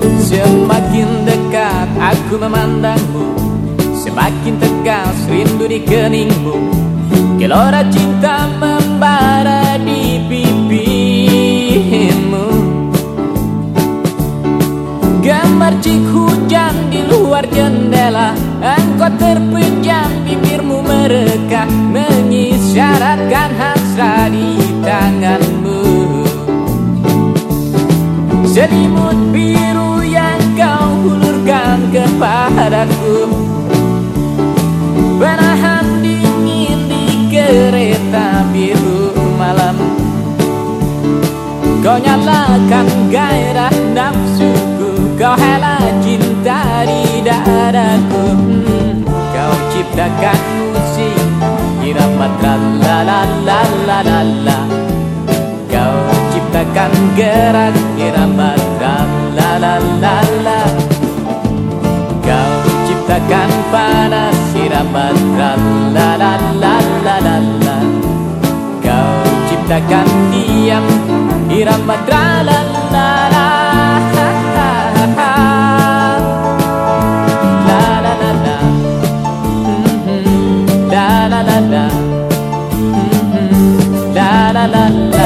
Semakin dekat aku memandangmu Semakin tegas rindu di keningmu. Gelora cinta membara di pipimu Gambar cik hujan di luar jendela Engkau terpejam bibirmu mereka mengisi biru malam. Kau nyalakan gairah nafsuku Kau hela cinta di dadaku. Hmm, Kau ciptakan musik Irama la la la la la la Kau ciptakan gerak Irama la la la la. Kau ciptakan ciptakan diam Irama tra la la la La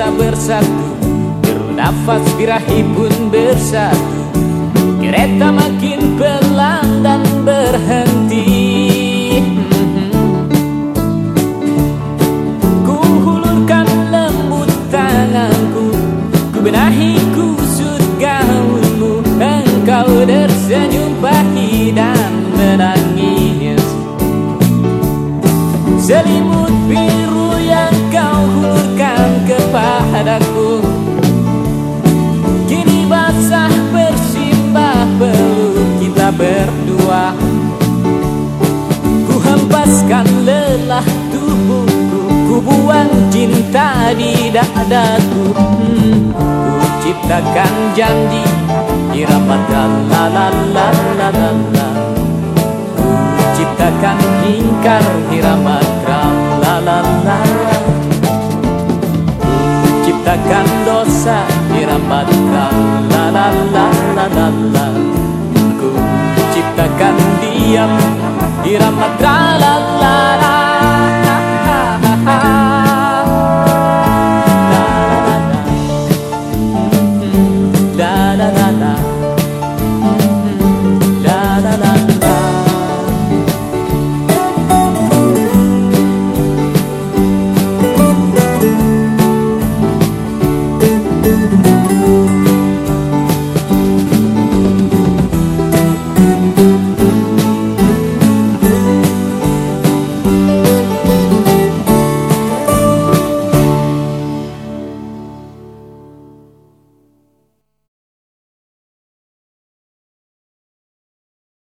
la bersatu. Bernafas birahi pun bersatu. Kereta makin pelan dan berhenti. Ku hulurkan lembut tanganku. Ku benahi kusut gaunmu. Engkau tersenyum pahit dan menangis. Selimut biru cinta di dadaku hmm, Ku ciptakan janji Irama la la la la la la Ku ciptakan ingkar irama la la la la ciptakan dosa irama la la la la la la Ku ciptakan diam irama tra la la la La